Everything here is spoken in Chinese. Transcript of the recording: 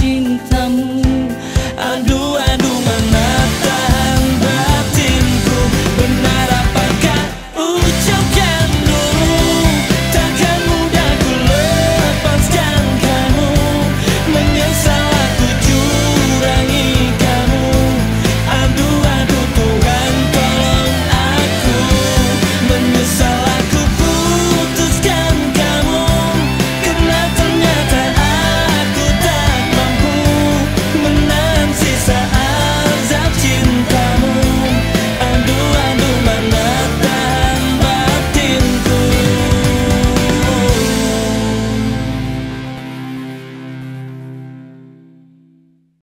心脏